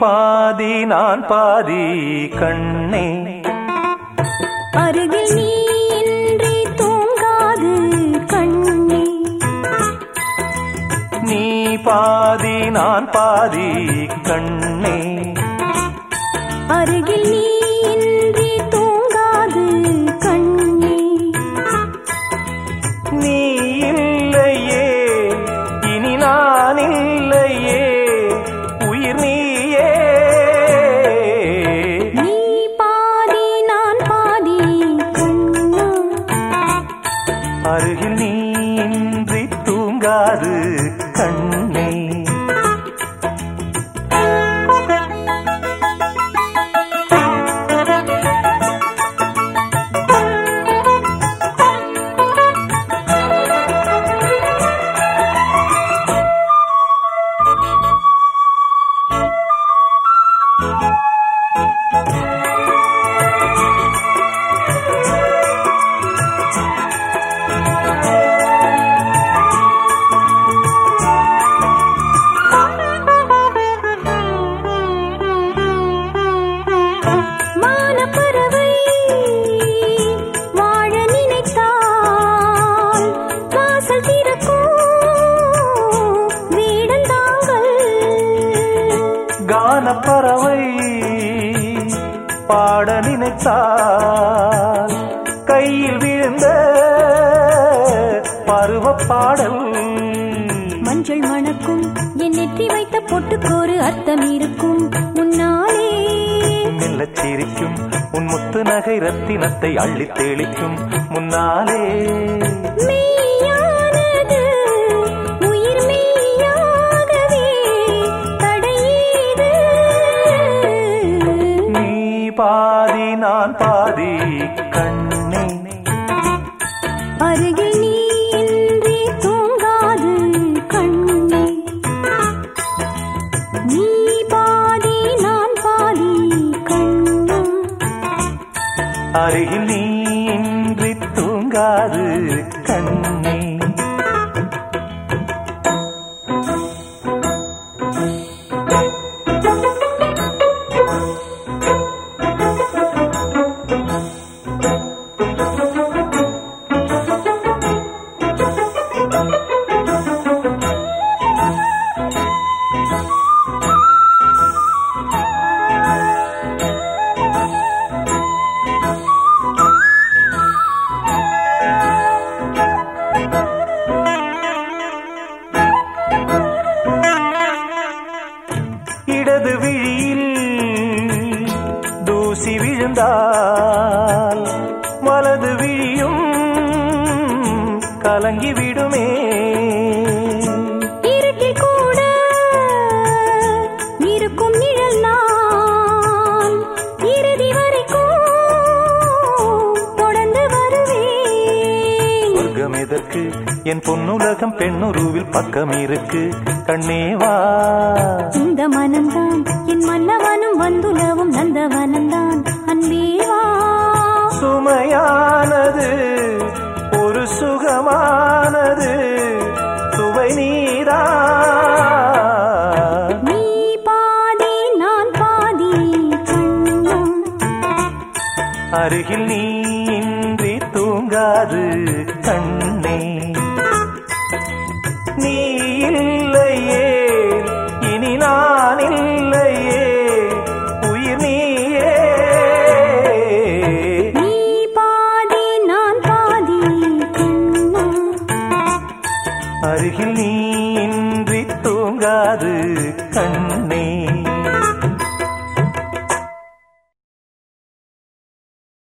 பாதி நான் பாதி கண்ணே. அருகில் நீ தூங்காது கண்ணே. நீ பாதி நான் பாதி கண்ணே. அருகில் நீ தூங்காது கண்ணே. நீ தூங்காது கண்ணே. பாட நினைத்தால் கையில் விழுந்த பருவ பாடல். மஞ்சள் மணக்கும் என் நெற்றி வைத்த பொட்டுக்கோரு அர்த்தம் இருக்கும். முன்னாலே மெல்லச் சிரிக்கும் உன் முத்து நகை ரத்தினத்தை அள்ளித் தெளிக்கும். முன்னாலே. அருகில் நீ இன்றி தூங்காது கண்ணே Thank you. வீசி விழுந்தார் எதற்கு என் பொன்னுலகம் பெண்ணுருவில் பக்கம் இருக்கு. கண்ணேவா இந்த மனம்தான். என் மன்னவனும் வந்துலவும் நந்தவனம்தான். அன்பேவா சுமையானது ஒரு சுகமானது சுவை நீரா அருகில் நீ இன்றி தூங்காது கண்ணே தூங்காது கண்ணே.